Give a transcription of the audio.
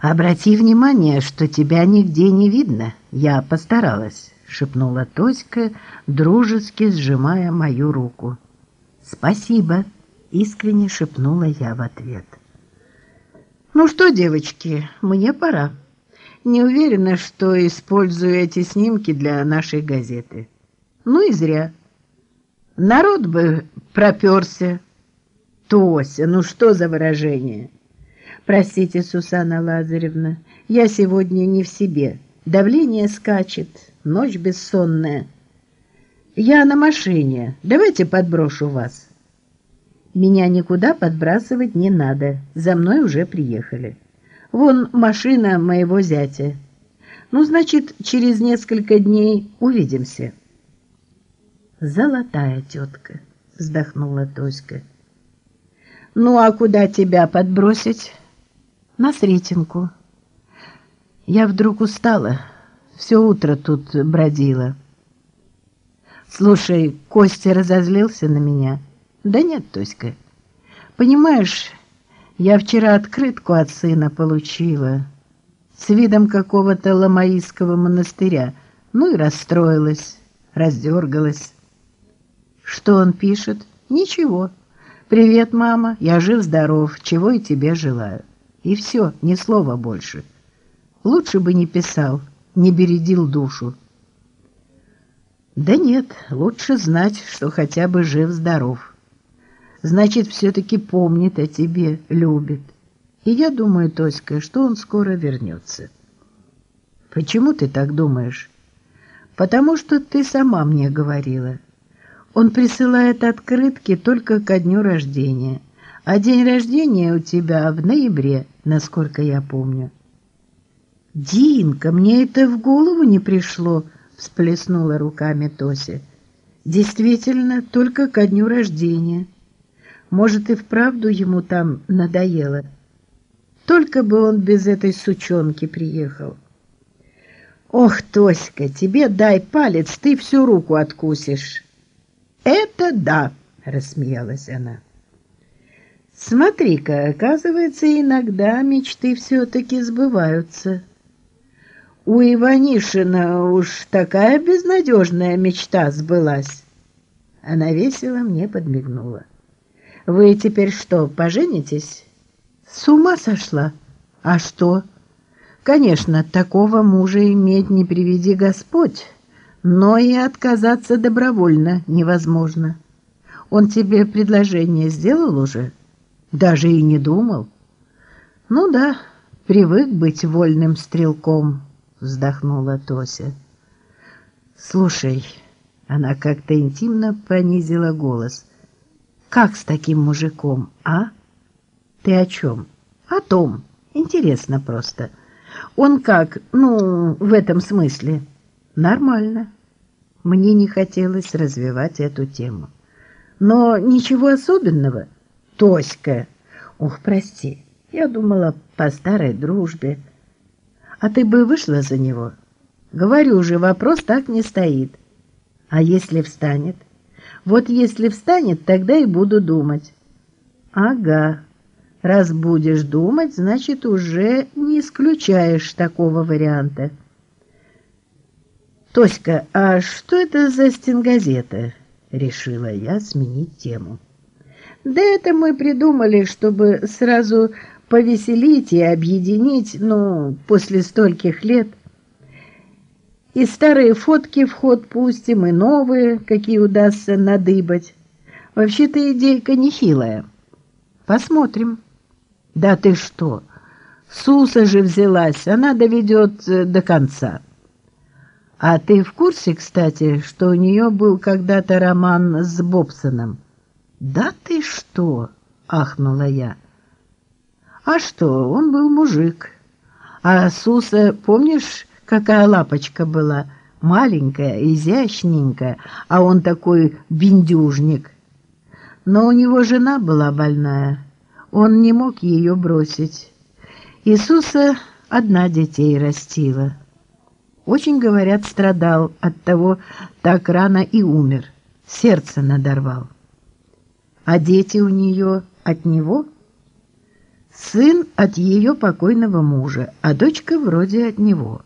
«Обрати внимание, что тебя нигде не видно. Я постаралась», — шепнула Тоська, дружески сжимая мою руку. «Спасибо», — искренне шепнула я в ответ. «Ну что, девочки, мне пора. Не уверена, что использую эти снимки для нашей газеты. Ну и зря. Народ бы проперся. Тося, ну что за выражение?» Простите, Сусана Лазаревна, я сегодня не в себе. Давление скачет, ночь бессонная. Я на машине. Давайте подброшу вас. Меня никуда подбрасывать не надо. За мной уже приехали. Вон машина моего зятя. Ну, значит, через несколько дней увидимся. Золотая тетка, вздохнула Тоська. Ну, а куда тебя подбросить? На Сретенку. Я вдруг устала, все утро тут бродила. Слушай, Костя разозлился на меня. Да нет, Тоська. Понимаешь, я вчера открытку от сына получила с видом какого-то ламаистского монастыря. Ну и расстроилась, раздергалась. Что он пишет? Ничего. Привет, мама, я жив-здоров, чего и тебе желаю. И все, ни слова больше. Лучше бы не писал, не бередил душу. Да нет, лучше знать, что хотя бы жив-здоров. Значит, все-таки помнит о тебе, любит. И я думаю, Тоська, что он скоро вернется. Почему ты так думаешь? Потому что ты сама мне говорила. Он присылает открытки только ко дню рождения. А день рождения у тебя в ноябре, насколько я помню. «Динка, мне это в голову не пришло», — всплеснула руками Тося. «Действительно, только ко дню рождения. Может, и вправду ему там надоело. Только бы он без этой сучонки приехал». «Ох, Тоська, тебе дай палец, ты всю руку откусишь». «Это да», — рассмеялась она. Смотри-ка, оказывается, иногда мечты все-таки сбываются. У Иванишина уж такая безнадежная мечта сбылась. Она весело мне подмигнула. Вы теперь что, поженитесь? С ума сошла? А что? Конечно, такого мужа иметь не приведи Господь, но и отказаться добровольно невозможно. Он тебе предложение сделал уже? — даже и не думал. Ну да, привык быть вольным стрелком, вздохнула Тося. Слушай, она как-то интимно понизила голос. Как с таким мужиком, а? Ты о чем? О том. Интересно просто. Он как, ну, в этом смысле? Нормально. Мне не хотелось развивать эту тему. Но ничего особенного — Тоська. Ох, прости, я думала по старой дружбе. А ты бы вышла за него? Говорю же, вопрос так не стоит. А если встанет? Вот если встанет, тогда и буду думать. Ага. Раз будешь думать, значит, уже не исключаешь такого варианта. Тоська, а что это за стенгазета? Решила я сменить тему. Да это мы придумали, чтобы сразу повеселить и объединить, ну, после стольких лет. И старые фотки в ход пустим, и новые, какие удастся надыбать. Вообще-то идейка нехилая. Посмотрим. Да ты что? Суса же взялась, она доведет э, до конца. А ты в курсе, кстати, что у нее был когда-то роман с Бобсоном? «Да ты что!» — ахнула я. «А что, он был мужик. А Суса, помнишь, какая лапочка была? Маленькая, изящненькая, а он такой биндюжник. Но у него жена была больная, он не мог ее бросить. Иисуса одна детей растила. Очень, говорят, страдал, от того так рано и умер, сердце надорвал. А дети у нее от него? Сын от ее покойного мужа, а дочка вроде от него.